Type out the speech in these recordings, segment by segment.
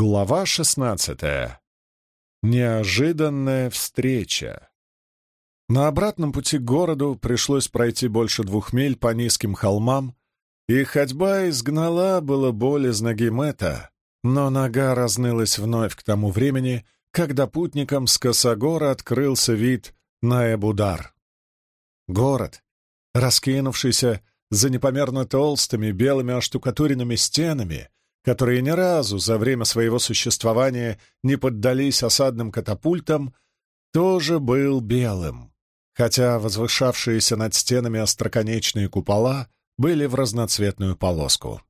Глава шестнадцатая. Неожиданная встреча. На обратном пути к городу пришлось пройти больше двух миль по низким холмам, и ходьба изгнала было боль из ноги Мэтта, но нога разнылась вновь к тому времени, когда путникам с Косогора открылся вид на Эбудар. Город, раскинувшийся за непомерно толстыми белыми оштукатуренными стенами, которые ни разу за время своего существования не поддались осадным катапультам, тоже был белым, хотя возвышавшиеся над стенами остроконечные купола были в разноцветную полоску.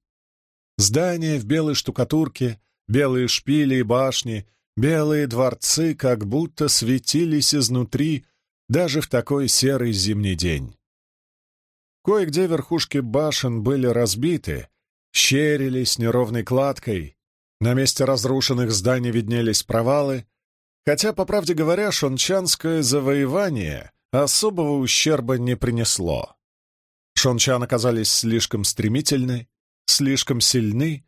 Здания в белой штукатурке, белые шпили и башни, белые дворцы как будто светились изнутри даже в такой серый зимний день. Кое-где верхушки башен были разбиты, щерились неровной кладкой, на месте разрушенных зданий виднелись провалы, хотя, по правде говоря, шончанское завоевание особого ущерба не принесло. Шончан оказались слишком стремительны, слишком сильны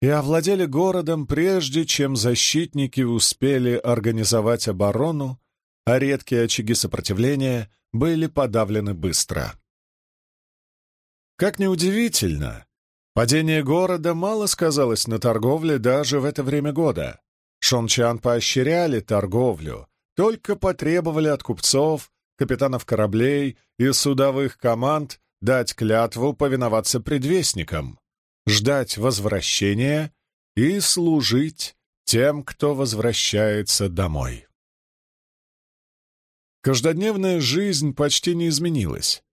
и овладели городом, прежде чем защитники успели организовать оборону, а редкие очаги сопротивления были подавлены быстро. Как ни удивительно, Падение города мало сказалось на торговле даже в это время года. Шончан поощряли торговлю, только потребовали от купцов, капитанов кораблей и судовых команд дать клятву повиноваться предвестникам, ждать возвращения и служить тем, кто возвращается домой. Каждодневная жизнь почти не изменилась,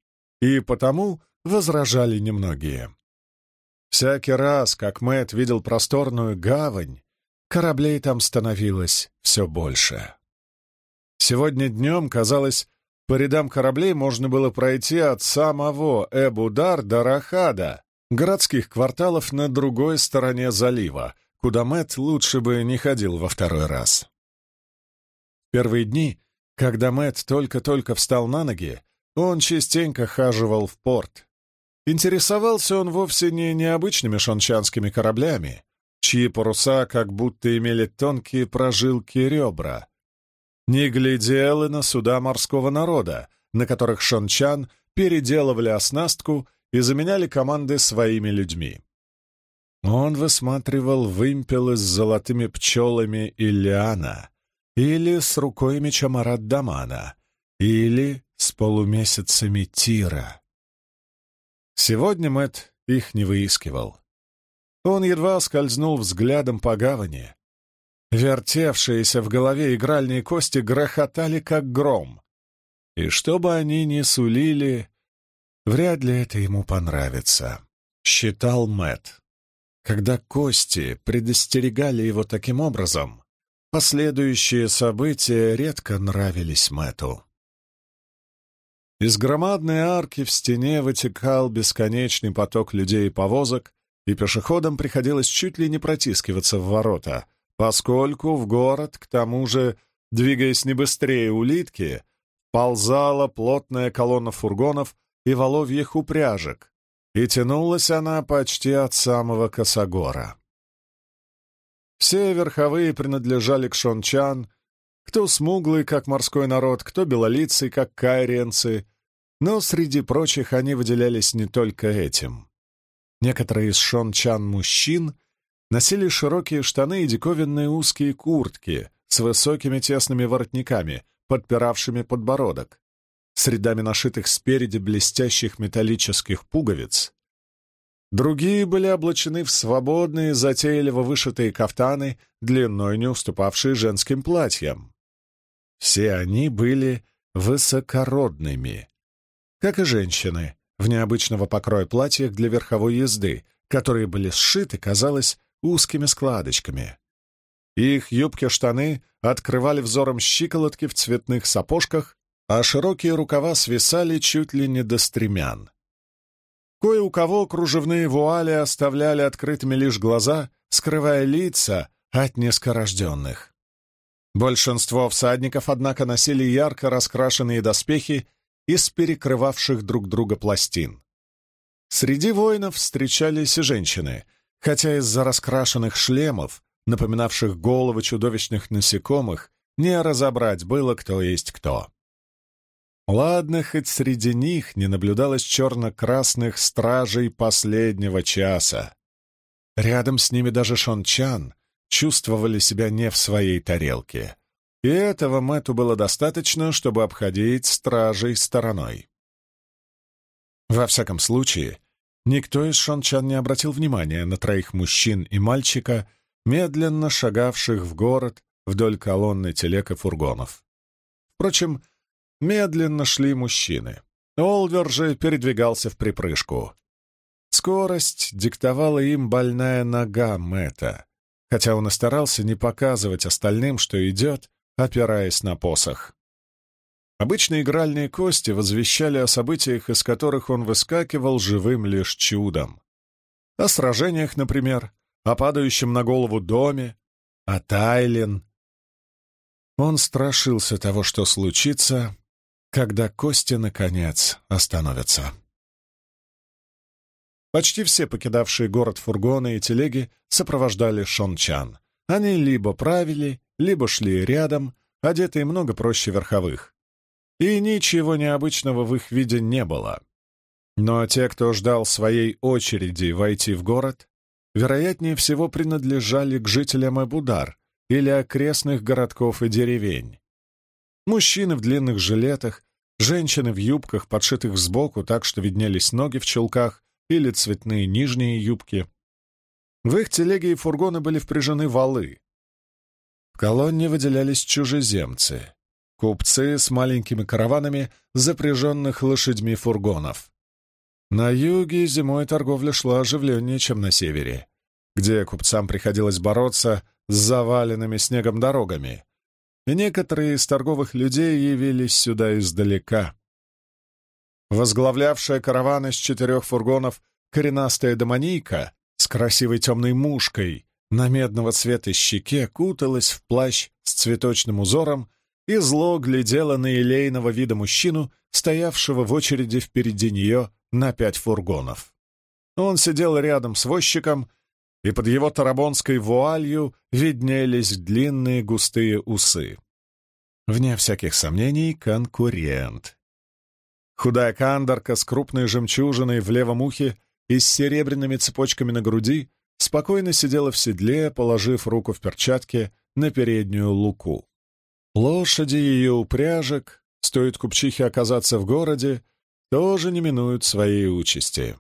и потому возражали немногие. Всякий раз, как Мэт видел просторную гавань, кораблей там становилось все больше. Сегодня днем, казалось, по рядам кораблей можно было пройти от самого Эбудар до Рахада, городских кварталов на другой стороне залива, куда Мэт лучше бы не ходил во второй раз. Первые дни, когда Мэт только-только встал на ноги, он частенько хаживал в порт, Интересовался он вовсе не необычными шончанскими кораблями, чьи паруса как будто имели тонкие прожилки ребра. Не глядел и на суда морского народа, на которых шончан переделывали оснастку и заменяли команды своими людьми. Он высматривал вымпелы с золотыми пчелами Ильяна, или с рукой меча Марат Дамана, или с полумесяцами Тира. Сегодня Мэт их не выискивал. Он едва скользнул взглядом по гавани. Вертевшиеся в голове игральные кости грохотали, как гром. И что бы они ни сулили, вряд ли это ему понравится, — считал Мэт. Когда кости предостерегали его таким образом, последующие события редко нравились Мэту. Из громадной арки в стене вытекал бесконечный поток людей и повозок, и пешеходам приходилось чуть ли не протискиваться в ворота, поскольку в город, к тому же, двигаясь не быстрее улитки, ползала плотная колонна фургонов и воловьих упряжек, и тянулась она почти от самого Косогора. Все верховые принадлежали к шончан, кто смуглый, как морской народ, кто белолицый, как кайриенцы, но среди прочих они выделялись не только этим. Некоторые из шончан мужчин носили широкие штаны и диковинные узкие куртки с высокими тесными воротниками, подпиравшими подбородок, с рядами нашитых спереди блестящих металлических пуговиц. Другие были облачены в свободные, затейливо вышитые кафтаны, длиной не уступавшие женским платьям. Все они были высокородными, как и женщины, в необычного покроя платьях для верховой езды, которые были сшиты, казалось, узкими складочками. Их юбки-штаны открывали взором щиколотки в цветных сапожках, а широкие рукава свисали чуть ли не до стремян. Кое у кого кружевные вуали оставляли открытыми лишь глаза, скрывая лица от нескорожденных. Большинство всадников, однако, носили ярко раскрашенные доспехи из перекрывавших друг друга пластин. Среди воинов встречались и женщины, хотя из-за раскрашенных шлемов напоминавших головы чудовищных насекомых, не разобрать было, кто есть кто. Ладно, хоть среди них не наблюдалось черно-красных стражей последнего часа. Рядом с ними даже Шон Чан чувствовали себя не в своей тарелке. И этого Мэтту было достаточно, чтобы обходить стражей стороной. Во всяком случае, никто из шончан не обратил внимания на троих мужчин и мальчика, медленно шагавших в город вдоль колонны телег и фургонов. Впрочем, медленно шли мужчины. Олвер же передвигался в припрыжку. Скорость диктовала им больная нога Мэтта, хотя он и старался не показывать остальным, что идет, опираясь на посох. Обычно игральные кости возвещали о событиях, из которых он выскакивал живым лишь чудом. О сражениях, например, о падающем на голову доме, о Тайлин. Он страшился того, что случится, когда кости, наконец, остановятся. Почти все покидавшие город фургоны и телеги сопровождали Шончан. Они либо правили, либо шли рядом, одетые много проще верховых. И ничего необычного в их виде не было. Но те, кто ждал своей очереди войти в город, вероятнее всего принадлежали к жителям Эбудар или окрестных городков и деревень. Мужчины в длинных жилетах, женщины в юбках, подшитых сбоку так, что виднелись ноги в чулках или цветные нижние юбки. В их телеге и фургоны были впряжены валы. В колонне выделялись чужеземцы, купцы с маленькими караванами запряженных лошадьми фургонов. На юге зимой торговля шла оживленнее, чем на севере, где купцам приходилось бороться с заваленными снегом дорогами, и некоторые из торговых людей явились сюда издалека. Возглавлявшая караван из четырех фургонов коренастая домонийка с красивой темной мушкой на медного цвета щеке куталась в плащ с цветочным узором и зло глядела на елейного вида мужчину, стоявшего в очереди впереди нее на пять фургонов. Он сидел рядом с возчиком, и под его тарабонской вуалью виднелись длинные густые усы. Вне всяких сомнений, конкурент. Худая кандорка с крупной жемчужиной в левом ухе и с серебряными цепочками на груди спокойно сидела в седле, положив руку в перчатке на переднюю луку. Лошади ее упряжек, стоит купчихе оказаться в городе, тоже не минуют своей участи.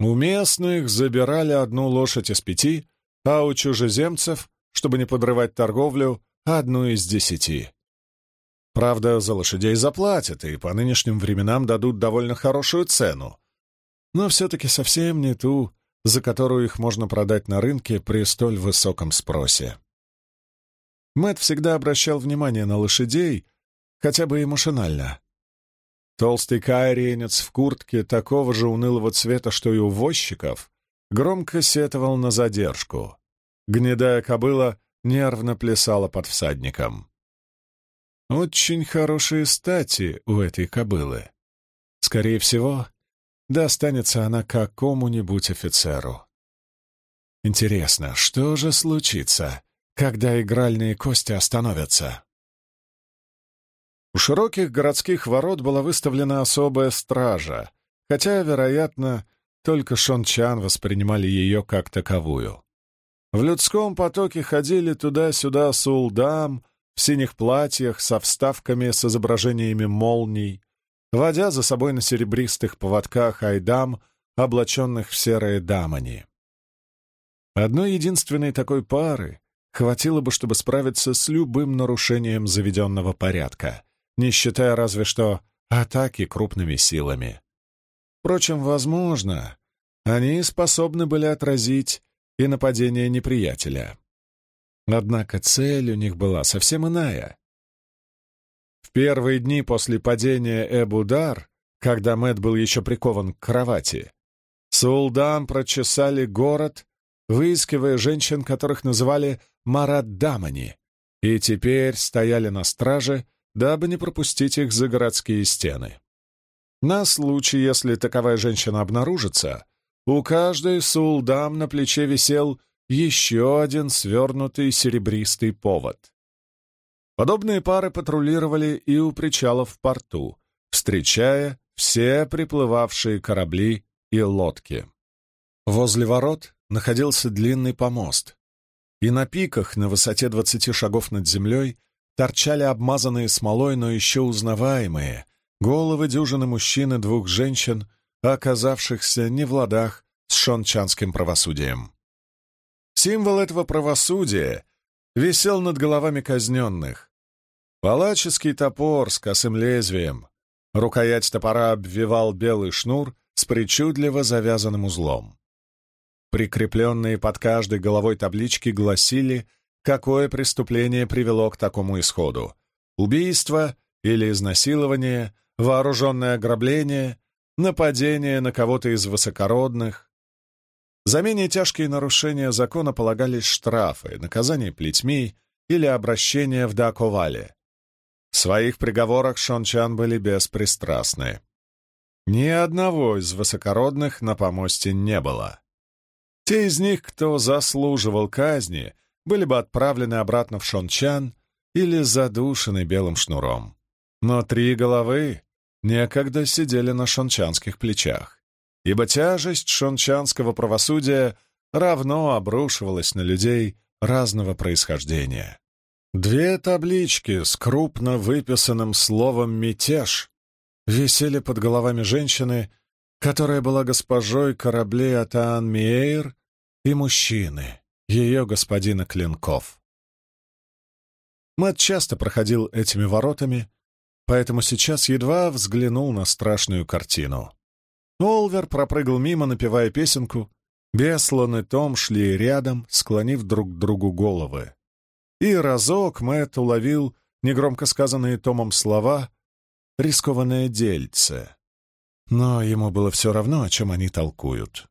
У местных забирали одну лошадь из пяти, а у чужеземцев, чтобы не подрывать торговлю, одну из десяти. Правда, за лошадей заплатят, и по нынешним временам дадут довольно хорошую цену. Но все-таки совсем не ту, за которую их можно продать на рынке при столь высоком спросе. Мэт всегда обращал внимание на лошадей, хотя бы и машинально. Толстый кайренец в куртке такого же унылого цвета, что и у возчиков, громко сетовал на задержку. Гнедая кобыла нервно плясала под всадником. Очень хорошие стати у этой кобылы. Скорее всего, достанется она какому-нибудь офицеру. Интересно, что же случится, когда игральные кости остановятся? У широких городских ворот была выставлена особая стража, хотя, вероятно, только Шончан воспринимали ее как таковую. В людском потоке ходили туда-сюда сулдам в синих платьях со вставками с изображениями молний, водя за собой на серебристых поводках айдам, облаченных в серые дамани. Одной единственной такой пары хватило бы, чтобы справиться с любым нарушением заведенного порядка, не считая разве что атаки крупными силами. Впрочем, возможно, они способны были отразить и нападение неприятеля. Однако цель у них была совсем иная. В первые дни после падения Эбудар, когда Мэт был еще прикован к кровати, Сулдан прочесали город, выискивая женщин, которых называли Мараддамани, и теперь стояли на страже, дабы не пропустить их за городские стены. На случай, если таковая женщина обнаружится, у каждой сулдам на плече висел еще один свернутый серебристый повод. Подобные пары патрулировали и у причалов в порту, встречая все приплывавшие корабли и лодки. Возле ворот находился длинный помост, и на пиках на высоте двадцати шагов над землей торчали обмазанные смолой, но еще узнаваемые, головы дюжины мужчин и двух женщин, оказавшихся не в ладах с шончанским правосудием. Символ этого правосудия висел над головами казненных. Палаческий топор с косым лезвием. Рукоять топора обвивал белый шнур с причудливо завязанным узлом. Прикрепленные под каждой головой таблички гласили, какое преступление привело к такому исходу. Убийство или изнасилование, вооруженное ограбление, нападение на кого-то из высокородных. За менее тяжкие нарушения закона полагались штрафы, наказание плетьми или обращение в Даковале. В своих приговорах Шончан были беспристрастны. Ни одного из высокородных на помосте не было. Те из них, кто заслуживал казни, были бы отправлены обратно в Шончан или задушены белым шнуром. Но три головы некогда сидели на шончанских плечах, ибо тяжесть шончанского правосудия равно обрушивалась на людей разного происхождения. Две таблички с крупно выписанным словом «мятеж» висели под головами женщины, которая была госпожой кораблей Атаан Миэйр и мужчины, ее господина Клинков. Мэтт часто проходил этими воротами, поэтому сейчас едва взглянул на страшную картину. Олвер пропрыгал мимо, напевая песенку, Беслан и Том шли рядом, склонив друг к другу головы. И разок Мэтт уловил негромко сказанные Томом слова «рискованное дельце». Но ему было все равно, о чем они толкуют.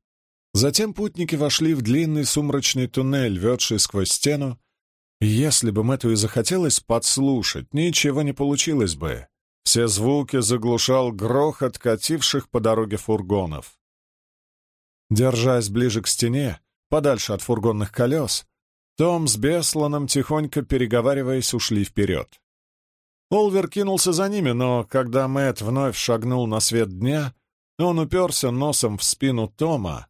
Затем путники вошли в длинный сумрачный туннель, ведший сквозь стену, если бы Мэтту и захотелось подслушать, ничего не получилось бы. Все звуки заглушал грохот кативших по дороге фургонов. Держась ближе к стене, подальше от фургонных колес, том с Бесланом, тихонько переговариваясь, ушли вперед. Олвер кинулся за ними, но когда Мэтт вновь шагнул на свет дня, он уперся носом в спину Тома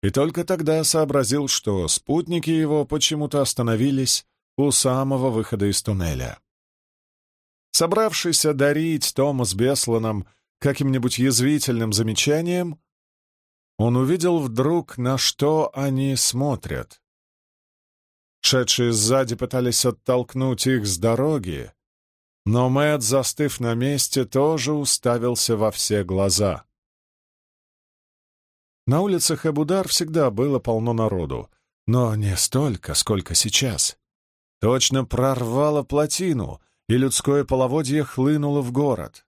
и только тогда сообразил, что спутники его почему-то остановились у самого выхода из туннеля. Собравшись одарить Тома с Бесланом каким-нибудь язвительным замечанием, он увидел вдруг, на что они смотрят. Шедшие сзади пытались оттолкнуть их с дороги, но Мэтт, застыв на месте, тоже уставился во все глаза. На улицах Эбудар всегда было полно народу, но не столько, сколько сейчас. Точно прорвало плотину, и людское половодье хлынуло в город.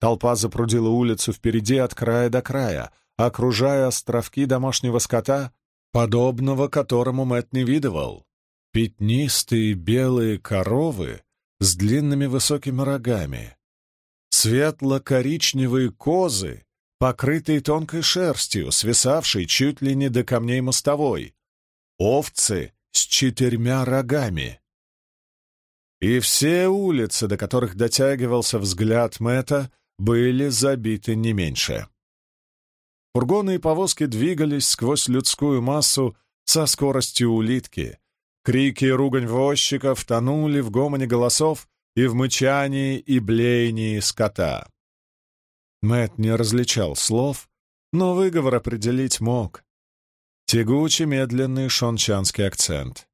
Толпа запрудила улицу впереди от края до края, окружая островки домашнего скота, подобного которому Мэтт не видывал. Пятнистые белые коровы с длинными высокими рогами, светло-коричневые козы покрытые тонкой шерстью, свисавшей чуть ли не до камней мостовой, овцы с четырьмя рогами. И все улицы, до которых дотягивался взгляд Мэта, были забиты не меньше. Фургоны и повозки двигались сквозь людскую массу со скоростью улитки. Крики и ругань возчиков тонули в гомоне голосов и в мычании и блеянии скота. Мэт не различал слов, но выговор определить мог. Тягучий, медленный шончанский акцент.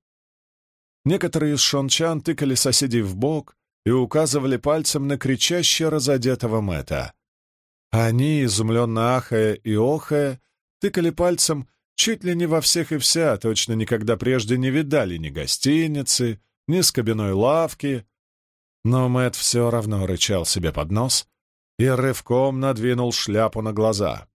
Некоторые из шончан тыкали соседей в бок и указывали пальцем на кричаще разодетого Мэта. Они, изумленно ахая и охая, тыкали пальцем чуть ли не во всех и вся, точно никогда прежде не видали ни гостиницы, ни скобяной лавки. Но Мэт все равно рычал себе под нос — и рывком надвинул шляпу на глаза.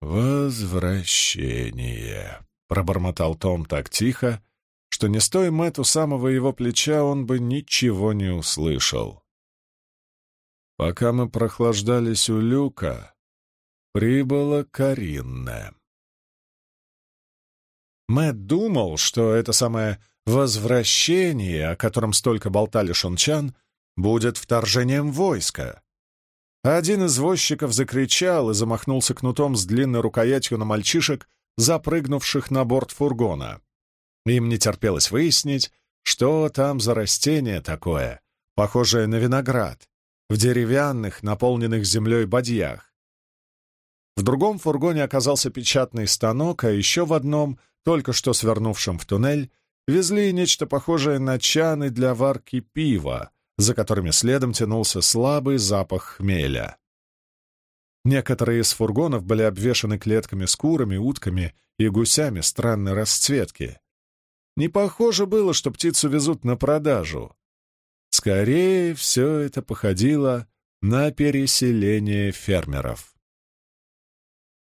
«Возвращение», — пробормотал Том так тихо, что не стоя Мэтту самого его плеча, он бы ничего не услышал. Пока мы прохлаждались у люка, прибыла Каринна. Мэтт думал, что это самое возвращение, о котором столько болтали Шончан, будет вторжением войска. Один из возчиков закричал и замахнулся кнутом с длинной рукоятью на мальчишек, запрыгнувших на борт фургона. Им не терпелось выяснить, что там за растение такое, похожее на виноград, в деревянных, наполненных землей бадьях. В другом фургоне оказался печатный станок, а еще в одном, только что свернувшем в туннель, везли нечто похожее на чаны для варки пива, за которыми следом тянулся слабый запах хмеля. Некоторые из фургонов были обвешаны клетками с курами, утками и гусями странной расцветки. Не похоже было, что птицу везут на продажу. Скорее, все это походило на переселение фермеров.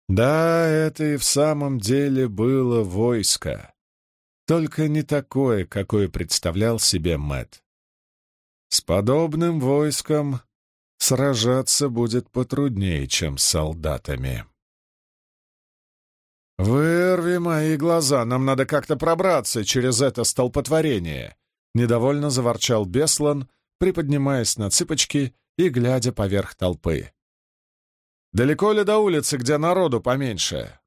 Да, это и в самом деле было войско. Только не такое, какое представлял себе Мэт. С подобным войском сражаться будет потруднее, чем с солдатами. «Вырви мои глаза, нам надо как-то пробраться через это столпотворение!» Недовольно заворчал Беслан, приподнимаясь на цыпочки и глядя поверх толпы. «Далеко ли до улицы, где народу поменьше?»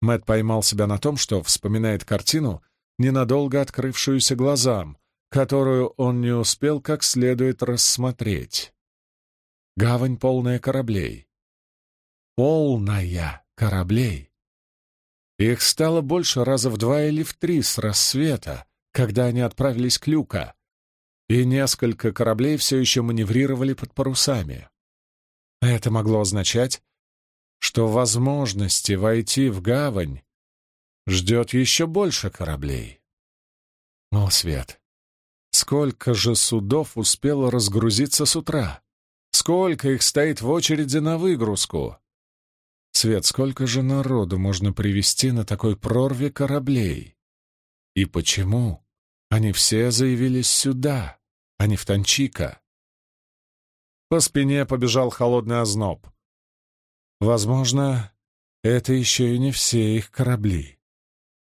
Мэт поймал себя на том, что вспоминает картину, ненадолго открывшуюся глазам, которую он не успел как следует рассмотреть. Гавань полная кораблей. Полная кораблей. Их стало больше раза в два или в три с рассвета, когда они отправились к Люка, и несколько кораблей все еще маневрировали под парусами. Это могло означать, что возможности войти в гавань ждет еще больше кораблей. О, Свет! Сколько же судов успело разгрузиться с утра? Сколько их стоит в очереди на выгрузку? Свет, сколько же народу можно привести на такой прорве кораблей? И почему они все заявились сюда, а не в Танчика? По спине побежал холодный озноб. Возможно, это еще и не все их корабли.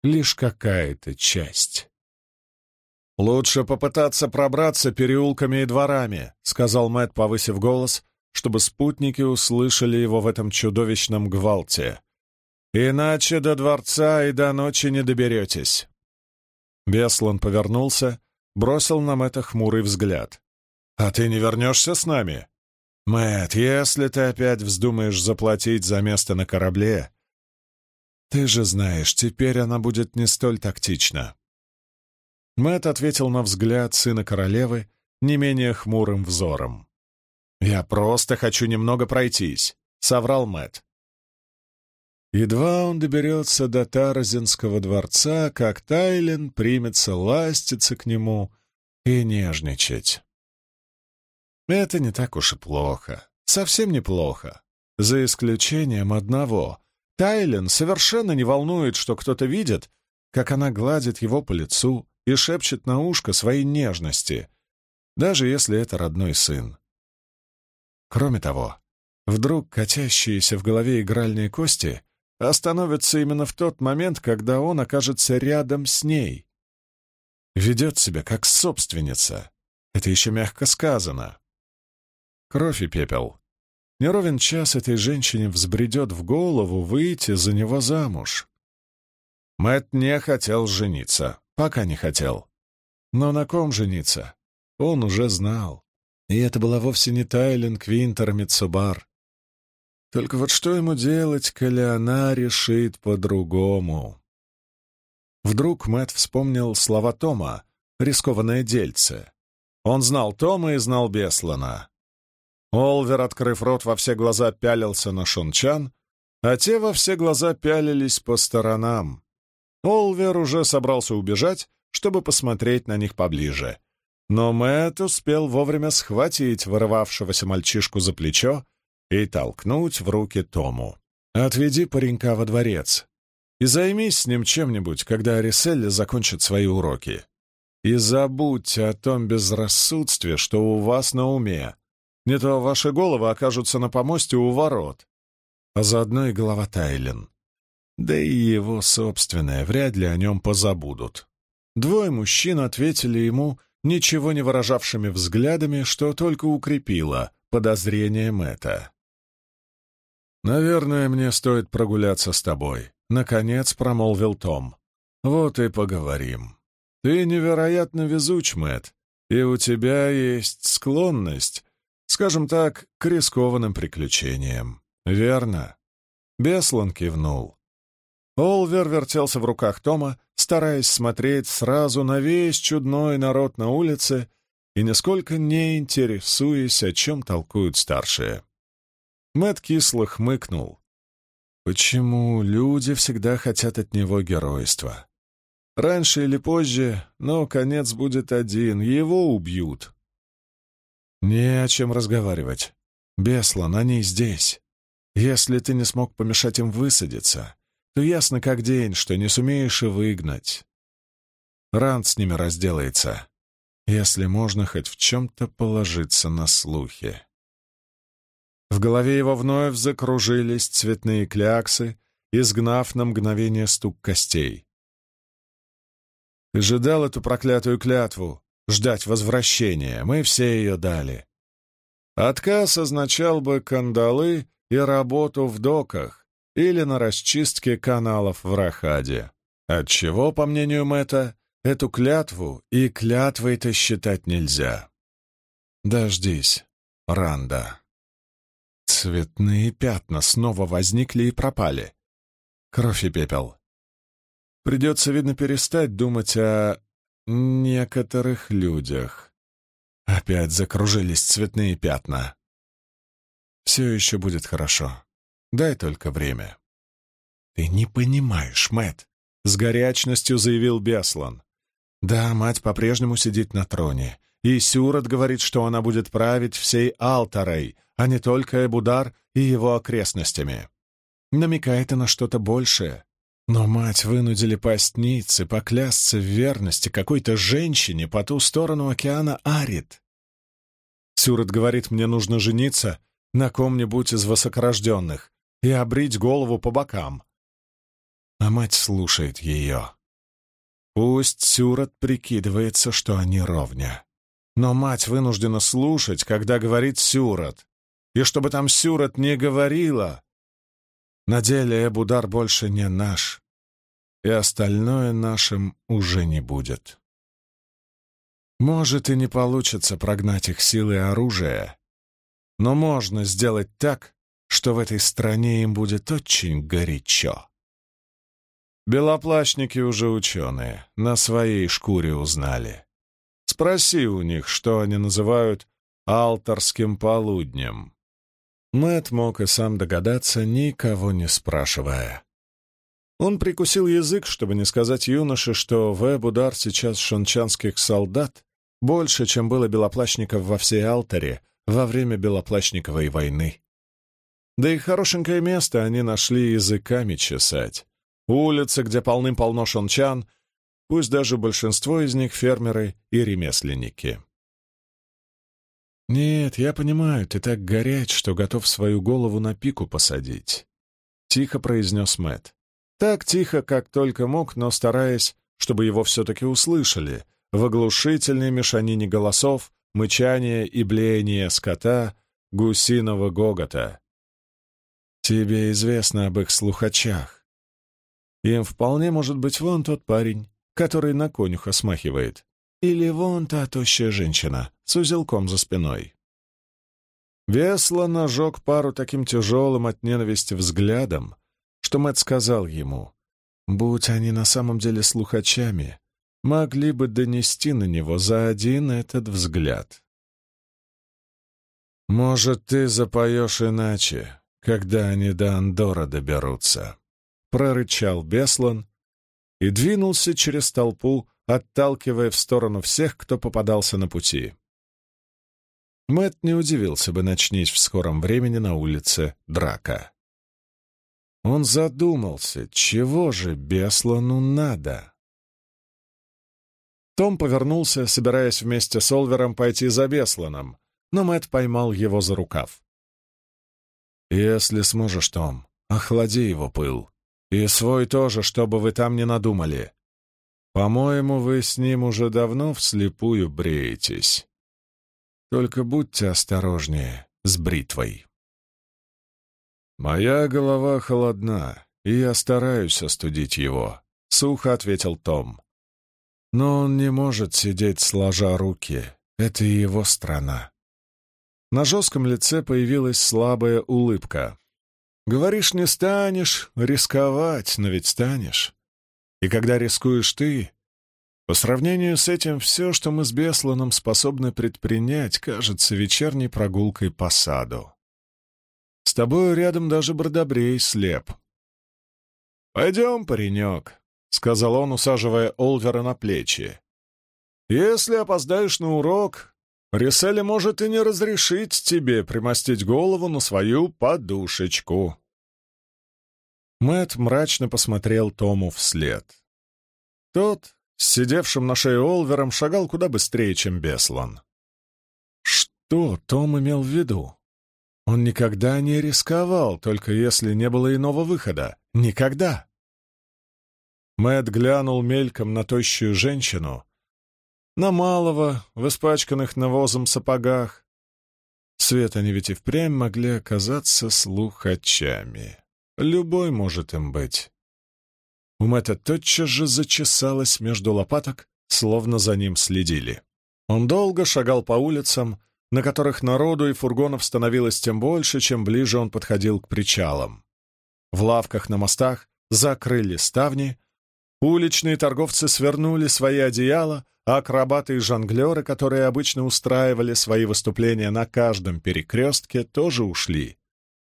Лишь какая-то часть. «Лучше попытаться пробраться переулками и дворами», — сказал Мэтт, повысив голос, чтобы спутники услышали его в этом чудовищном гвалте. «Иначе до дворца и до ночи не доберетесь». Беслан повернулся, бросил нам это хмурый взгляд. «А ты не вернешься с нами?» Мэтт, если ты опять вздумаешь заплатить за место на корабле, ты же знаешь, теперь она будет не столь тактична. Мэт ответил на взгляд сына королевы не менее хмурым взором. «Я просто хочу немного пройтись», — соврал Мэт. Едва он доберется до Таразинского дворца, как Тайлен примется ластиться к нему и нежничать. Это не так уж и плохо. Совсем неплохо. За исключением одного. Тайлен совершенно не волнует, что кто-то видит, как она гладит его по лицу, и шепчет на ушко своей нежности, даже если это родной сын. Кроме того, вдруг катящиеся в голове игральные кости остановятся именно в тот момент, когда он окажется рядом с ней. Ведет себя как собственница. Это еще мягко сказано. Кровь и пепел. Неровен час этой женщине взбредет в голову выйти за него замуж. Мэт не хотел жениться. Пока не хотел. Но на ком жениться? Он уже знал. И это была вовсе не Тайлен Квинтер Мицубар. Только вот что ему делать, коли она решит по-другому? Вдруг Мэт вспомнил слова Тома «рискованное дельце». Он знал Тома и знал Беслана. Олвер, открыв рот, во все глаза пялился на Шунчан, а те во все глаза пялились по сторонам. Олвер уже собрался убежать, чтобы посмотреть на них поближе. Но Мэтт успел вовремя схватить вырывавшегося мальчишку за плечо и толкнуть в руки Тому. «Отведи паренька во дворец и займись с ним чем-нибудь, когда Ариселли закончит свои уроки. И забудьте о том безрассудстве, что у вас на уме. Не то ваши головы окажутся на помосте у ворот, а заодно и голова Тайлен. да и его собственное, вряд ли о нем позабудут. Двое мужчин ответили ему ничего не выражавшими взглядами, что только укрепило подозрение Мэтта. «Наверное, мне стоит прогуляться с тобой», — наконец промолвил Том. «Вот и поговорим. Ты невероятно везуч, Мэтт, и у тебя есть склонность, скажем так, к рискованным приключениям. Верно?» Беслан кивнул. Олвер вертелся в руках Тома, стараясь смотреть сразу на весь чудной народ на улице и нисколько не интересуясь, о чем толкуют старшие. Мэт кисло хмыкнул. Почему люди всегда хотят от него геройства? Раньше или позже, но конец будет один, его убьют. Не о чем разговаривать. Беслан, они здесь. Если ты не смог помешать им высадиться, то ясно как день, что не сумеешь и выгнать. Ранд с ними разделается, если можно хоть в чем-то положиться на слухи. В голове его вновь закружились цветные кляксы, изгнав на мгновение стук костей. Ты эту проклятую клятву ждать возвращения, мы все ее дали. Отказ означал бы кандалы и работу в доках или на расчистке каналов в Рахаде. Отчего, по мнению Мэтта, эту клятву и клятвой-то считать нельзя. Дождись, Ранда. Цветные пятна снова возникли и пропали. Кровь и пепел. Придется, видно, перестать думать о некоторых людях. Опять закружились цветные пятна. Все еще будет хорошо. Дай только время. Ты не понимаешь, Мэт, с горячностью заявил Беслан. Да, мать по-прежнему сидит на троне, и Сюрот говорит, что она будет править всей Алтарой, а не только Эбудар и его окрестностями. Намекает на что-то большее. Но мать вынудили постницы поклясться в верности какой-то женщине по ту сторону океана Арит. Сюрот говорит, мне нужно жениться на ком-нибудь из высокорожденных и обрить голову по бокам. А мать слушает ее. Пусть Сюрот прикидывается, что они ровня. Но мать вынуждена слушать, когда говорит Сюрот. И чтобы там Сюрот не говорила, на деле Эбудар больше не наш, и остальное нашим уже не будет. Может, и не получится прогнать их силой оружия, но можно сделать так, что в этой стране им будет очень горячо. Белоплащники уже ученые, на своей шкуре узнали. Спроси у них, что они называют «алтарским полуднем». Мэт мог и сам догадаться, никого не спрашивая. Он прикусил язык, чтобы не сказать юноше, что в Эбудар сейчас шончанских солдат больше, чем было белоплащников во всей Алтаре, во время Белоплащниковой войны. Да и хорошенькое место они нашли языками чесать. Улицы, где полным-полно шончан, пусть даже большинство из них фермеры и ремесленники. «Нет, я понимаю, ты так горяч, что готов свою голову на пику посадить», — тихо произнес Мэт. Так тихо, как только мог, но стараясь, чтобы его все-таки услышали, в оглушительной мешанине голосов, мычание и блеяние скота, гусиного гогота. Тебе известно об их слухачах. Им вполне может быть вон тот парень, который на конюха смахивает, или вон та тощая женщина с узелком за спиной. Весло нажег пару таким тяжелым от ненависти взглядом, что Мэтт сказал ему, будь они на самом деле слухачами, могли бы донести на него за один этот взгляд. «Может, ты запоешь иначе, когда они до Андора доберутся», — прорычал Беслан и двинулся через толпу, отталкивая в сторону всех, кто попадался на пути. Мэт не удивился бы, начнись в скором времени на улице драка. Он задумался, чего же Беслану надо? Том повернулся, собираясь вместе с Олвером пойти за Бесланом, но Мэт поймал его за рукав. «Если сможешь, Том, охлади его пыл. И свой тоже, чтобы вы там не надумали. По-моему, вы с ним уже давно вслепую бреетесь. Только будьте осторожнее с бритвой. Моя голова холодна, и я стараюсь остудить его, — сухо ответил Том. Но он не может сидеть сложа руки. Это его страна. На жестком лице появилась слабая улыбка. «Говоришь, не станешь рисковать, но ведь станешь. И когда рискуешь ты, по сравнению с этим все, что мы с Бесланом способны предпринять, кажется вечерней прогулкой по саду. С тобой рядом даже Бродобрей слеп». «Пойдем, паренек», — сказал он, усаживая Олвера на плечи. «Если опоздаешь на урок, Риселя может и не разрешить тебе примостить голову на свою подушечку. Мэт мрачно посмотрел Тому вслед. Тот, сидевшим на шее Олвером, шагал куда быстрее, чем Беслан. Что Том имел в виду? Он никогда не рисковал, только если не было иного выхода. Никогда. Мэт глянул мельком на тощую женщину, на малого, в испачканных навозом сапогах. Свет они ведь и впрямь могли оказаться слухачами. Любой может им быть. У Мэтта тотчас же зачесалось между лопаток, словно за ним следили. Он долго шагал по улицам, на которых народу и фургонов становилось тем больше, чем ближе он подходил к причалам. В лавках на мостах закрыли ставни, уличные торговцы свернули свои одеяла, а акробаты и жонглеры, которые обычно устраивали свои выступления на каждом перекрестке, тоже ушли.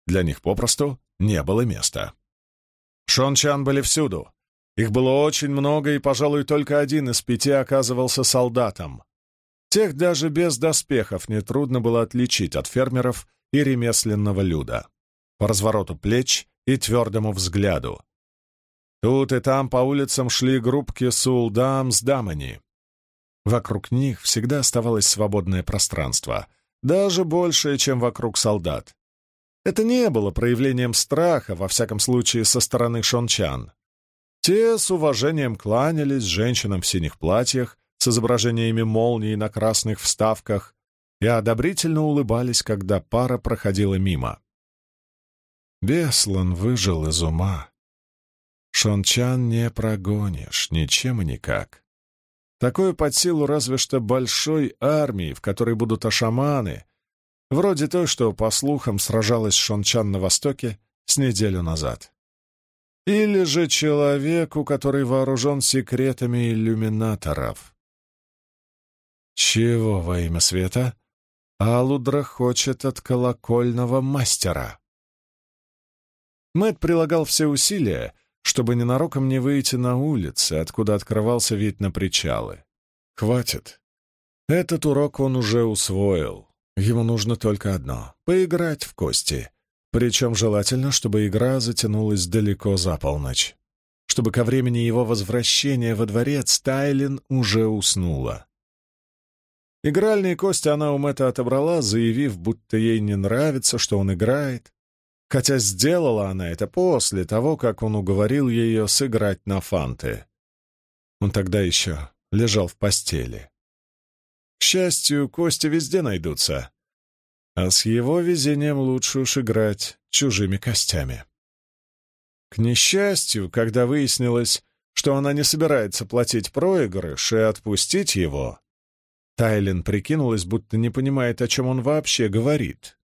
Для них попросту не было места. Шончан были всюду. Их было очень много, и, пожалуй, только один из пяти оказывался солдатом. Тех даже без доспехов нетрудно было отличить от фермеров и ремесленного люда. По развороту плеч и твердому взгляду. Тут и там по улицам шли группки сулдам с дамани. Вокруг них всегда оставалось свободное пространство, даже большее, чем вокруг солдат. Это не было проявлением страха, во всяком случае, со стороны шончан. Те с уважением кланялись женщинам в синих платьях с изображениями молний на красных вставках и одобрительно улыбались, когда пара проходила мимо. Беслан выжил из ума. Шончан не прогонишь ничем и никак. Такое под силу разве что большой армии, в которой будут ашаманы, вроде той, что, по слухам, сражалась Шончан на Востоке с неделю назад. Или же человеку, который вооружен секретами иллюминаторов. Чего во имя света? Алудра хочет от колокольного мастера. Мэт прилагал все усилия, чтобы ненароком не выйти на улицы, откуда открывался вид на причалы. Хватит. Этот урок он уже усвоил. Ему нужно только одно — поиграть в кости. Причем желательно, чтобы игра затянулась далеко за полночь. Чтобы ко времени его возвращения во дворец Тайлин уже уснула. Игральные кости она у Мэтта отобрала, заявив, будто ей не нравится, что он играет, хотя сделала она это после того, как он уговорил ее сыграть на фанты. Он тогда еще лежал в постели. К счастью, кости везде найдутся, а с его везением лучше уж играть чужими костями. К несчастью, когда выяснилось, что она не собирается платить проигрыш и отпустить его, Тайлин прикинулась, будто не понимает, о чем он вообще говорит.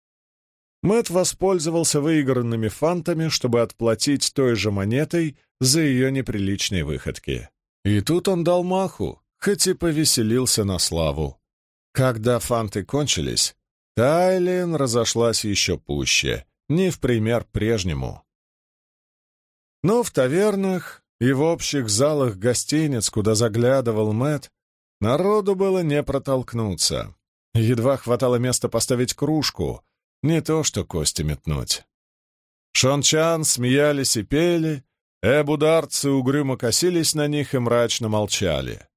Мэт воспользовался выигранными фантами, чтобы отплатить той же монетой за ее неприличные выходки. И тут он дал маху, хоть и повеселился на славу. Когда фанты кончились, Тайлин разошлась еще пуще, не в пример прежнему. Но в тавернах и в общих залах гостиниц, куда заглядывал Мэт, народу было не протолкнуться. Едва хватало места поставить кружку, не то что кости метнуть. Шончан смеялись и пели, эбударцы угрюмо косились на них и мрачно молчали.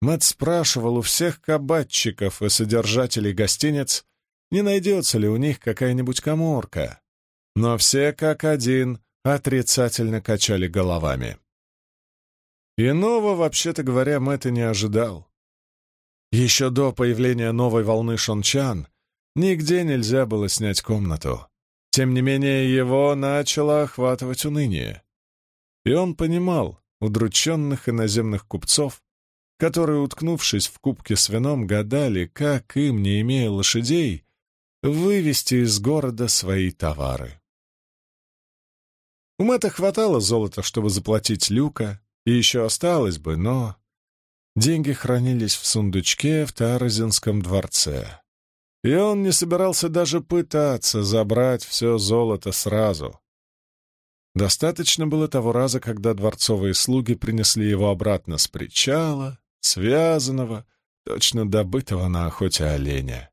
Мэтт спрашивал у всех кабачиков и содержателей гостиниц, не найдется ли у них какая-нибудь коморка. Но все как один отрицательно качали головами. Иного, вообще-то говоря, Мэтт и не ожидал. Еще до появления новой волны Шончан нигде нельзя было снять комнату. Тем не менее, его начало охватывать уныние. И он понимал удрученных иноземных купцов, которые, уткнувшись в кубке с вином, гадали, как им, не имея лошадей, вывести из города свои товары. У Мэтта хватало золота, чтобы заплатить люка, и еще осталось бы, но деньги хранились в сундучке в Таразинском дворце. И он не собирался даже пытаться забрать все золото сразу. Достаточно было того раза, когда дворцовые слуги принесли его обратно с причала, связанного, точно добытого на охоте оленя.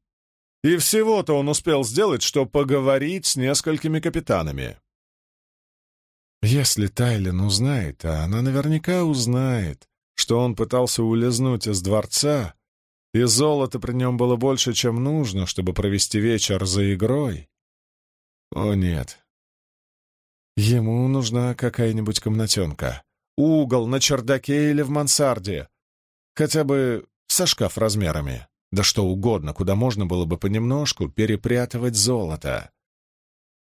И всего-то он успел сделать, что поговорить с несколькими капитанами. Если Тайлин узнает, а она наверняка узнает, что он пытался улизнуть из дворца, и золота при нем было больше, чем нужно, чтобы провести вечер за игрой. О нет. Ему нужна какая-нибудь комнатенка. Угол на чердаке или в мансарде. Хотя бы со шкаф размерами. Да что угодно, куда можно было бы понемножку перепрятывать золото.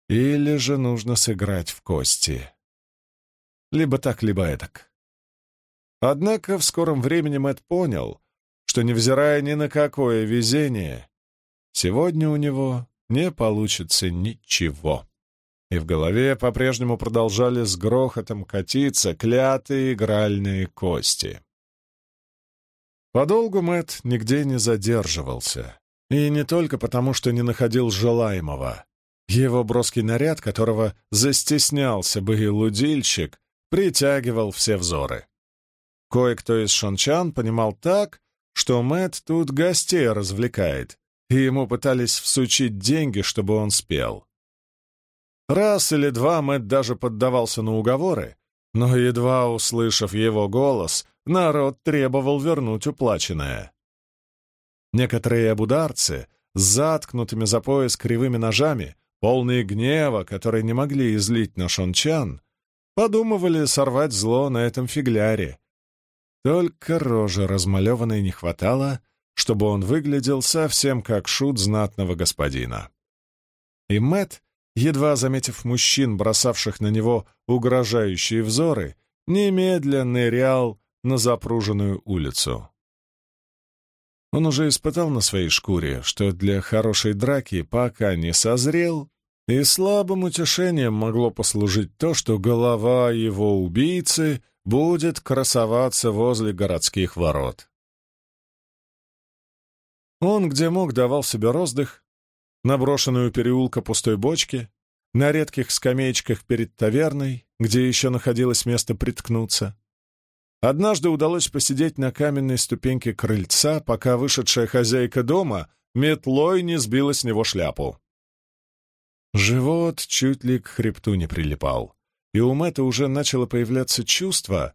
Или же нужно сыграть в кости. Либо так, либо эдак. Однако в скором времени Мэтт понял, что, невзирая ни на какое везение, сегодня у него не получится ничего. И в голове по-прежнему продолжали с грохотом катиться клятые игральные кости. Подолгу Мэтт нигде не задерживался. И не только потому, что не находил желаемого. Его броский наряд, которого застеснялся бы и лудильщик, притягивал все взоры. Кое-кто из шончан понимал так, что Мэт тут гостей развлекает, и ему пытались всучить деньги, чтобы он спел. Раз или два Мэт даже поддавался на уговоры, но, едва услышав его голос, народ требовал вернуть уплаченное. Некоторые обударцы с заткнутыми за пояс кривыми ножами, полные гнева, которые не могли излить на шончан, подумывали сорвать зло на этом фигляре только рожи размалеванной не хватало, чтобы он выглядел совсем как шут знатного господина. И Мэт, едва заметив мужчин, бросавших на него угрожающие взоры, немедленно нырял на запруженную улицу. Он уже испытал на своей шкуре, что для хорошей драки пока не созрел, и слабым утешением могло послужить то, что голова его убийцы — будет красоваться возле городских ворот. Он, где мог, давал себе роздых, на брошенную переулка пустой бочки, на редких скамеечках перед таверной, где еще находилось место приткнуться. Однажды удалось посидеть на каменной ступеньке крыльца, пока вышедшая хозяйка дома метлой не сбила с него шляпу. Живот чуть ли к хребту не прилипал и у Мэтта уже начало появляться чувство,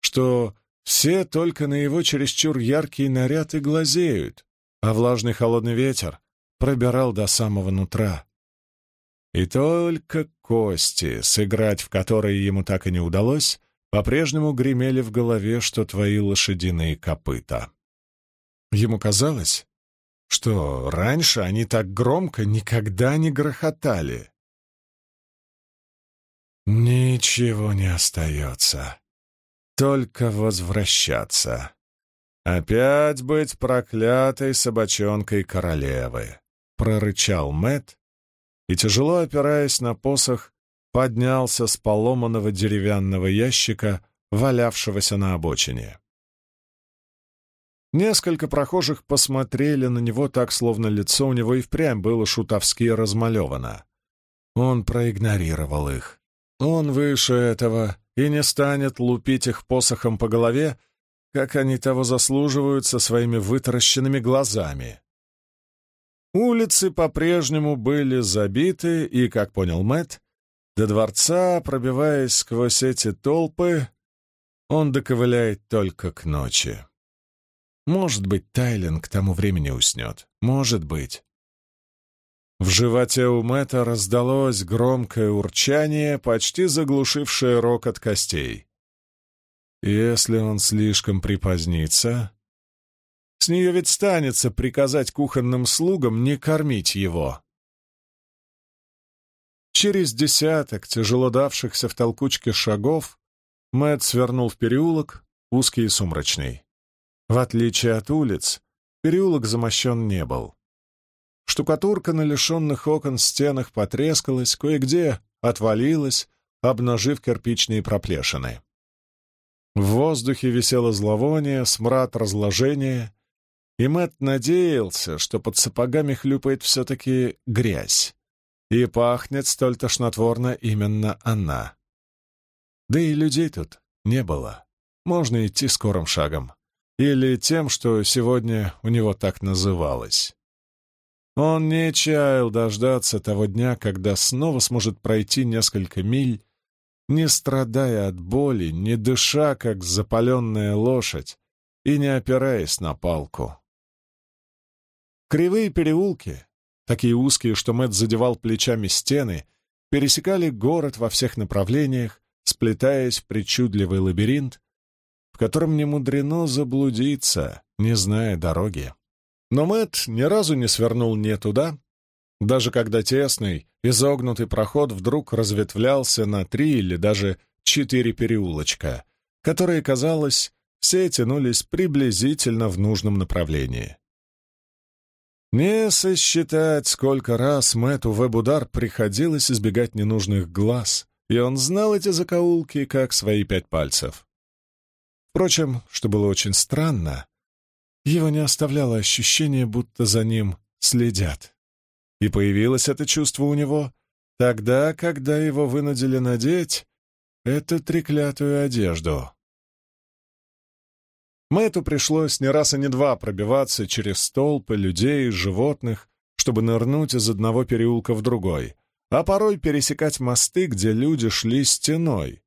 что все только на его чересчур яркий наряд и глазеют, а влажный холодный ветер пробирал до самого нутра. И только кости, сыграть в которые ему так и не удалось, по-прежнему гремели в голове, что твои лошадиные копыта. Ему казалось, что раньше они так громко никогда не грохотали. Ничего не остается. Только возвращаться. Опять быть проклятой собачонкой королевы, прорычал Мэт и, тяжело опираясь на посох, поднялся с поломанного деревянного ящика, валявшегося на обочине. Несколько прохожих посмотрели на него так, словно лицо у него и впрямь было шутовски размалевано. Он проигнорировал их. Он выше этого и не станет лупить их посохом по голове, как они того заслуживают со своими вытаращенными глазами. Улицы по-прежнему были забиты, и, как понял Мэтт, до дворца, пробиваясь сквозь эти толпы, он доковыляет только к ночи. Может быть, Тайлен к тому времени уснет. Может быть. В животе у Мэтта раздалось громкое урчание, почти заглушившее рокот костей. Если он слишком припозднится, с нее ведь станется приказать кухонным слугам не кормить его. Через десяток тяжело давшихся в толкучке шагов Мэтт свернул в переулок, узкий и сумрачный. В отличие от улиц, переулок замощен не был. Штукатурка на лишенных окон стенах потрескалась, кое-где отвалилась, обнажив кирпичные проплешины. В воздухе висело зловоние, смрад разложения, и Мэт надеялся, что под сапогами хлюпает все-таки грязь, и пахнет столь тошнотворно именно она. Да и людей тут не было. Можно идти скорым шагом. Или тем, что сегодня у него так называлось. Он не чаял дождаться того дня, когда снова сможет пройти несколько миль не страдая от боли, не дыша, как запаленная лошадь, и не опираясь на палку. Кривые переулки, такие узкие, что Мэтт задевал плечами стены, пересекали город во всех направлениях, сплетаясь в причудливый лабиринт, в котором не мудрено заблудиться, не зная дороги. Но Мэтт ни разу не свернул не туда, даже когда тесный, изогнутый проход вдруг разветвлялся на три или даже четыре переулочка, которые, казалось, все тянулись приблизительно в нужном направлении. Не сосчитать, сколько раз Мэтту Вебудар приходилось избегать ненужных глаз, и он знал эти закоулки как свои пять пальцев. Впрочем, что было очень странно, его не оставляло ощущение, будто за ним следят. И появилось это чувство у него тогда, когда его вынудили надеть эту треклятую одежду. Мэту пришлось не раз и не два пробиваться через толпы людей и животных, чтобы нырнуть из одного переулка в другой, а порой пересекать мосты, где люди шли стеной.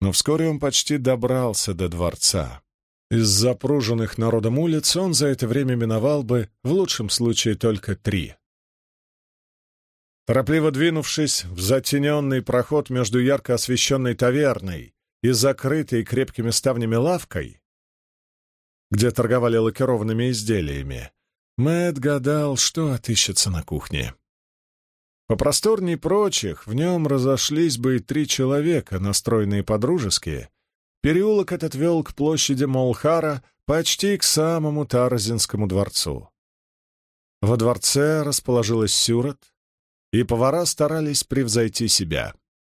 Но вскоре он почти добрался до дворца. Из запруженных народом улиц он за это время миновал бы, в лучшем случае, только три. Торопливо двинувшись в затененный проход между ярко освещенной таверной и закрытой крепкими ставнями лавкой, где торговали лакированными изделиями, Мэтт гадал, что отыщется на кухне. Попросторней прочих, в нем разошлись бы и три человека, настроенные по-дружески. Переулок этот вел к площади Молхара, почти к самому Таразинскому дворцу. Во дворце расположилась Сюрот, и повара старались превзойти себя.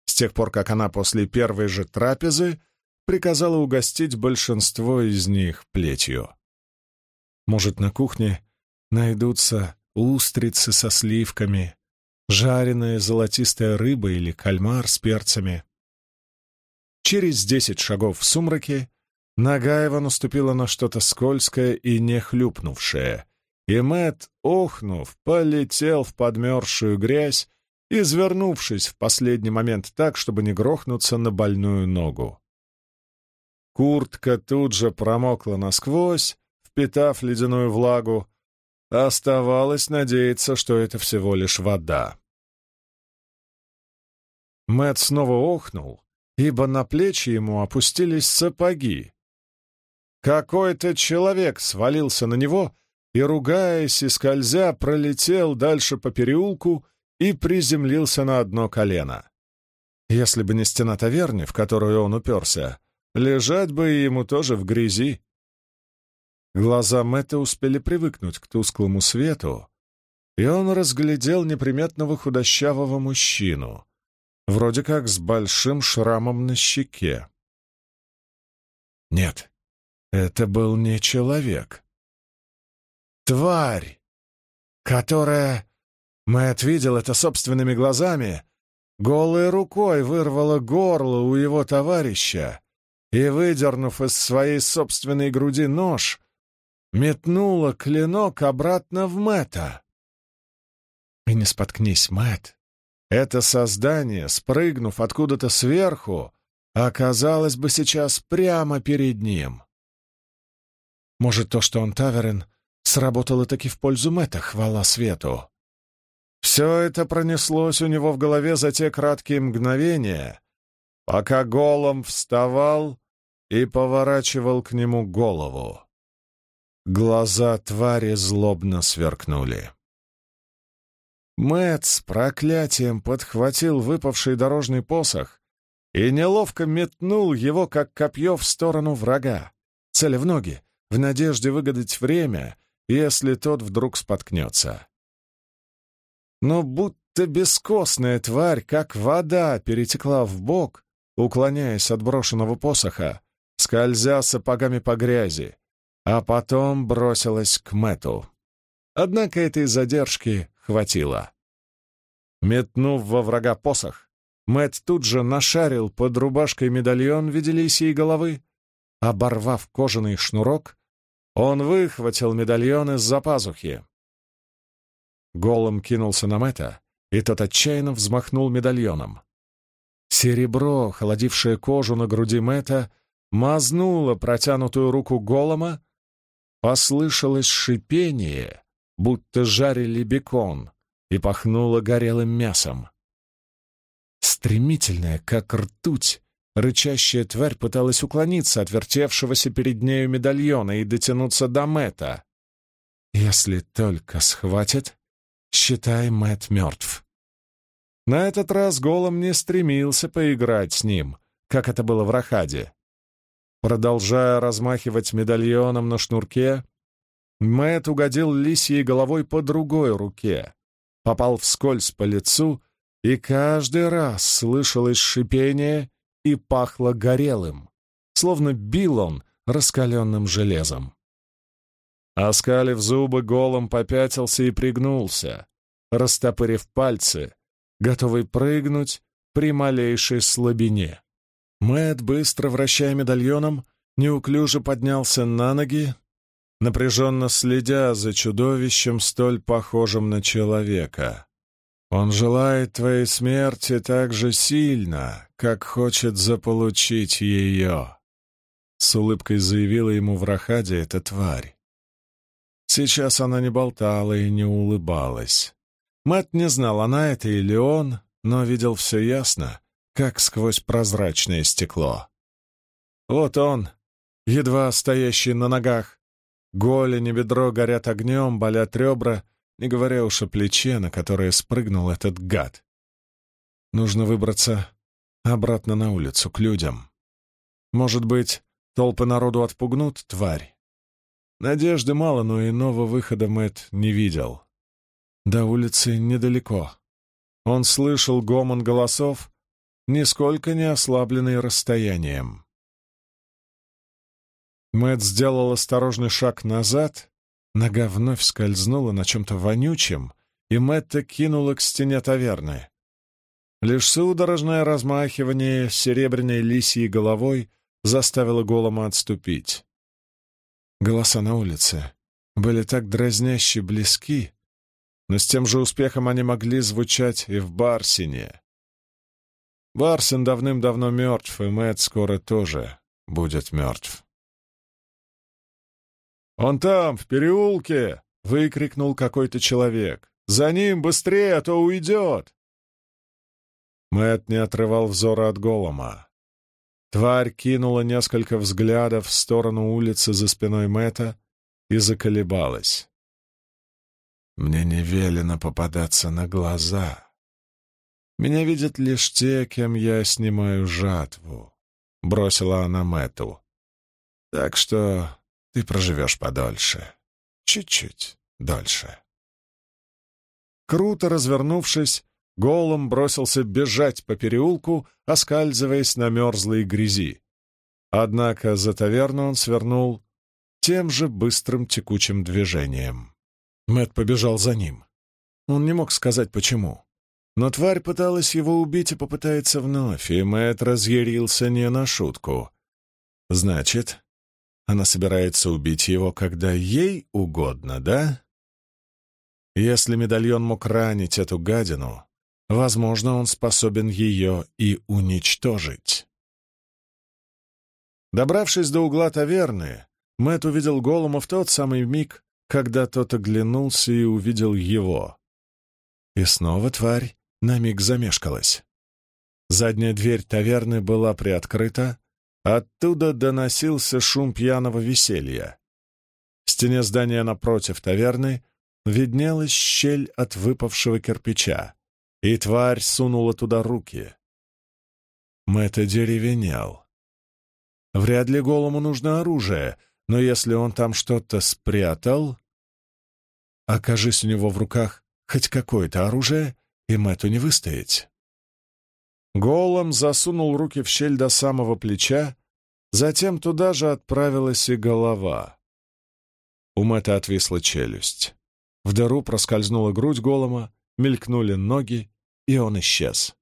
С тех пор, как она после первой же трапезы приказала угостить большинство из них плетью. Может, на кухне найдутся устрицы со сливками, жареная золотистая рыба или кальмар с перцами. Через десять шагов в сумраке Нагаева наступила на что-то скользкое и не хлюпнувшее, и Мэт, охнув, полетел в подмерзшую грязь, извернувшись в последний момент так, чтобы не грохнуться на больную ногу. Куртка тут же промокла насквозь, впитав ледяную влагу. Оставалось надеяться, что это всего лишь вода. Мэт снова охнул, ибо на плечи ему опустились сапоги. Какой-то человек свалился на него и, ругаясь и скользя, пролетел дальше по переулку и приземлился на одно колено. Если бы не стена таверни, в которую он уперся, лежать бы ему тоже в грязи. Глаза Мэтта успели привыкнуть к тусклому свету, и он разглядел неприметного худощавого мужчину, вроде как с большим шрамом на щеке. Нет, это был не человек. Тварь, которая... Мэтт видел это собственными глазами, голой рукой вырвала горло у его товарища и, выдернув из своей собственной груди нож, метнула клинок обратно в Мэтта. И не споткнись, Мэтт, это создание, спрыгнув откуда-то сверху, оказалось бы сейчас прямо перед ним. Может, то, что он Таверен, Сработало таки в пользу Мэтта, хвала свету. Все это пронеслось у него в голове за те краткие мгновения, пока голом вставал и поворачивал к нему голову. Глаза твари злобно сверкнули. Мэт с проклятием подхватил выпавший дорожный посох и неловко метнул его, как копье, в сторону врага, целя в ноги, в надежде выгадать время, если тот вдруг споткнется. Но будто бескостная тварь, как вода, перетекла в бок, уклоняясь от брошенного посоха, скользя сапогами по грязи, а потом бросилась к Мэту. Однако этой задержки хватило. Метнув во врага посох, Мэт тут же нашарил под рубашкой медальон в виде лисьей головы. Оборвав кожаный шнурок, он выхватил медальон из-за пазухи. Голым кинулся на Мэта, и тот отчаянно взмахнул медальоном. Серебро, холодившее кожу на груди Мэта, мазнуло протянутую руку голома, послышалось шипение, будто жарили бекон, и пахнуло горелым мясом. Стремительная, как ртуть, рычащая тварь пыталась уклониться от вертевшегося перед нею медальона и дотянуться до Мэта. Если только схватит, считай, Мэт мертв. На этот раз Голом не стремился поиграть с ним, как это было в Рахаде. Продолжая размахивать медальоном на шнурке, Мэт угодил лисьей головой по другой руке, попал вскользь по лицу, и каждый раз слышалось шипение и пахло горелым, словно бил он раскаленным железом. Оскалив зубы, голом попятился и пригнулся, растопырив пальцы, готовый прыгнуть при малейшей слабине. Мэт, быстро вращая медальоном, неуклюже поднялся на ноги, напряженно следя за чудовищем, столь похожим на человека. Он желает твоей смерти так же сильно, как хочет заполучить ее. С улыбкой заявила ему в Рахаде эта тварь. Сейчас она не болтала и не улыбалась. Мэт не знал, она это или он, но видел все ясно, как сквозь прозрачное стекло. Вот он, едва стоящий на ногах, Голень и бедро горят огнем, болят ребра, не говоря уж о плече, на которое спрыгнул этот гад. Нужно выбраться обратно на улицу, к людям. Может быть, толпы народу отпугнут тварь? Надежды мало, но иного выхода Мэт не видел. До улицы недалеко. Он слышал гомон голосов, нисколько не ослабленный расстоянием. Мэт сделал осторожный шаг назад, нога вновь скользнула на чем-то вонючем, и Мэтта кинула к стене таверны. Лишь судорожное размахивание серебряной лисьей головой заставило голома отступить. Голоса на улице были так дразняще близки, но с тем же успехом они могли звучать и в Барсине. Барсин давным-давно мертв, и Мэтт скоро тоже будет мертв. «Он там, в переулке!» — выкрикнул какой-то человек. «За ним быстрее, а то уйдет!» Мэт не отрывал взора от голома. Тварь кинула несколько взглядов в сторону улицы за спиной Мэта и заколебалась. «Мне не велено попадаться на глаза. Меня видят лишь те, кем я снимаю жатву», — бросила она Мэту. «Так что ты проживешь подольше. Чуть-чуть дольше. Круто развернувшись, голым бросился бежать по переулку, оскальзываясь на мерзлой грязи. Однако за таверну он свернул тем же быстрым текучим движением. Мэт побежал за ним. Он не мог сказать, почему. Но тварь пыталась его убить и попытается вновь, и Мэт разъярился не на шутку. Значит, она собирается убить его, когда ей угодно, да? Если медальон мог ранить эту гадину, возможно, он способен ее и уничтожить. Добравшись до угла таверны, Мэт увидел Голума в тот самый миг, когда тот оглянулся и увидел его. И снова тварь на миг замешкалась. Задняя дверь таверны была приоткрыта, оттуда доносился шум пьяного веселья. В стене здания напротив таверны виднелась щель от выпавшего кирпича, и тварь сунула туда руки. Мэтт деревенел. Вряд ли голому нужно оружие, но если он там что-то спрятал... Окажись у него в руках хоть какое-то оружие, и Мэтту не выстоять. Голом засунул руки в щель до самого плеча, затем туда же отправилась и голова. У Мэтта отвисла челюсть. В дыру проскользнула грудь голома, мелькнули ноги, и он исчез.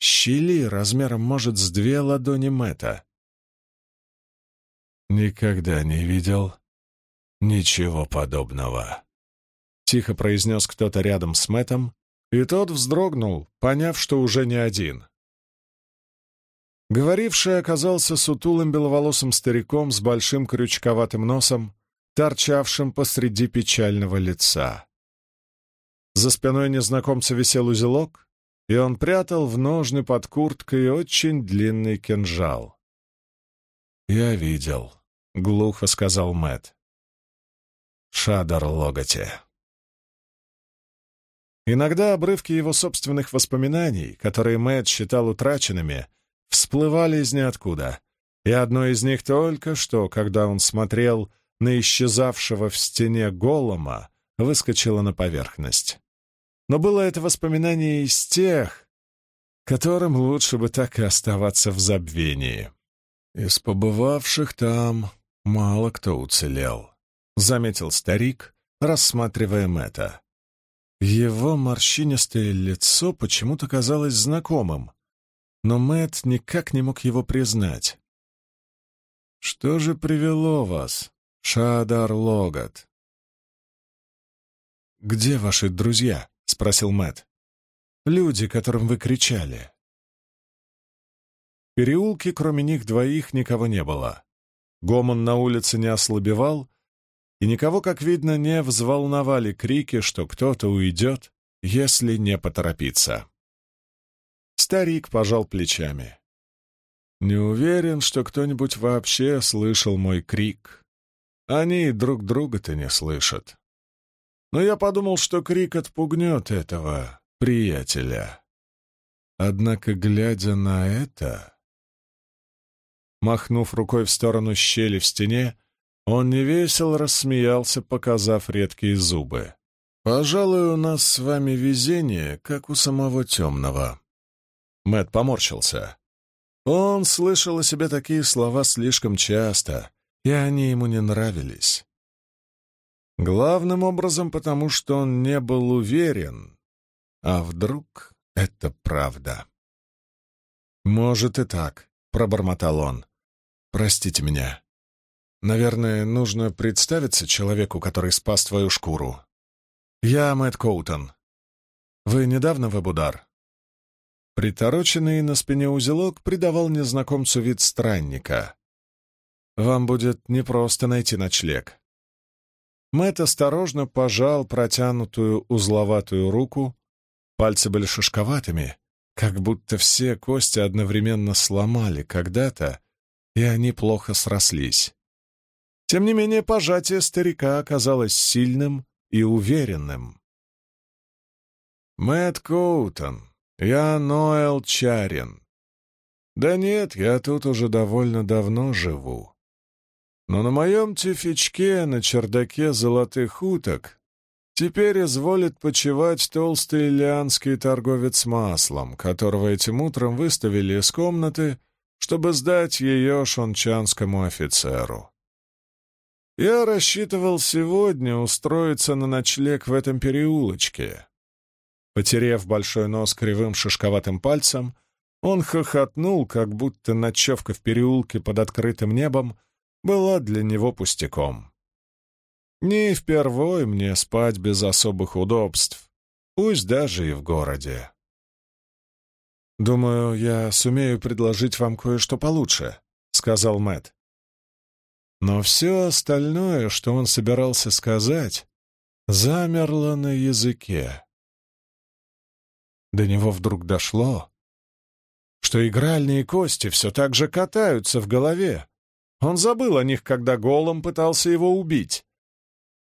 Щели размером, может, с две ладони Мэтта. «Никогда не видел ничего подобного», — тихо произнес кто-то рядом с Мэттом, и тот вздрогнул, поняв, что уже не один. Говоривший оказался сутулым беловолосым стариком с большим крючковатым носом, торчавшим посреди печального лица. За спиной незнакомца висел узелок, и он прятал в ножны под курткой очень длинный кинжал. «Я видел», — глухо сказал Мэт. «Шадар Логоте». Иногда обрывки его собственных воспоминаний, которые Мэт считал утраченными, всплывали из ниоткуда, и одно из них только что, когда он смотрел на исчезавшего в стене голома, выскочило на поверхность. Но было это воспоминание из тех, которым лучше бы так и оставаться в забвении. Из побывавших там мало кто уцелел, — заметил старик, рассматривая Мэтта. Его морщинистое лицо почему-то казалось знакомым, но Мэт никак не мог его признать. «Что же привело вас, Шадар Логат?» «Где ваши друзья?» — спросил Мэт. «Люди, которым вы кричали». В переулке, кроме них двоих, никого не было. Гомон на улице не ослабевал, и никого, как видно, не взволновали крики, что кто-то уйдет, если не поторопиться. Старик пожал плечами. «Не уверен, что кто-нибудь вообще слышал мой крик. Они друг друга-то не слышат. Но я подумал, что крик отпугнет этого приятеля. Однако, глядя на это...» Махнув рукой в сторону щели в стене, он невесело рассмеялся, показав редкие зубы. «Пожалуй, у нас с вами везение, как у самого темного». Мэт поморщился. Он слышал о себе такие слова слишком часто, и они ему не нравились. Главным образом потому, что он не был уверен, а вдруг это правда. «Может и так», — пробормотал он. «Простите меня. Наверное, нужно представиться человеку, который спас твою шкуру. Я Мэтт Коутон. Вы недавно в Эбудар?» Притороченный на спине узелок придавал незнакомцу вид странника. «Вам будет непросто найти ночлег». Мэтт осторожно пожал протянутую узловатую руку. Пальцы были шишковатыми, как будто все кости одновременно сломали когда-то, и они плохо срослись. Тем не менее, пожатие старика оказалось сильным и уверенным. «Мэтт Коутон, я Ноэл Чарин. Да нет, я тут уже довольно давно живу. Но на моем тюфячке на чердаке золотых уток теперь изволит почивать толстый ильянский торговец маслом, которого этим утром выставили из комнаты, чтобы сдать ее шончанскому офицеру. Я рассчитывал сегодня устроиться на ночлег в этом переулочке. Потерев большой нос кривым шишковатым пальцем, он хохотнул, как будто ночевка в переулке под открытым небом была для него пустяком. Не впервой мне спать без особых удобств, пусть даже и в городе. «Думаю, я сумею предложить вам кое-что получше», — сказал Мэт. Но все остальное, что он собирался сказать, замерло на языке. До него вдруг дошло, что игральные кости все так же катаются в голове. Он забыл о них, когда голом пытался его убить.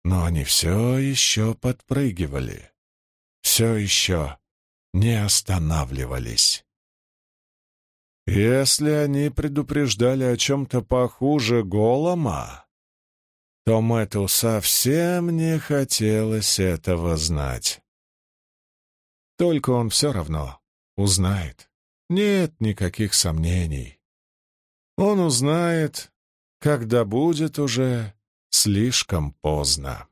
Но они все еще подпрыгивали, все еще не останавливались. Если они предупреждали о чем-то похуже голома, то Мэтту совсем не хотелось этого знать. Только он все равно узнает. Нет никаких сомнений. Он узнает, когда будет уже слишком поздно.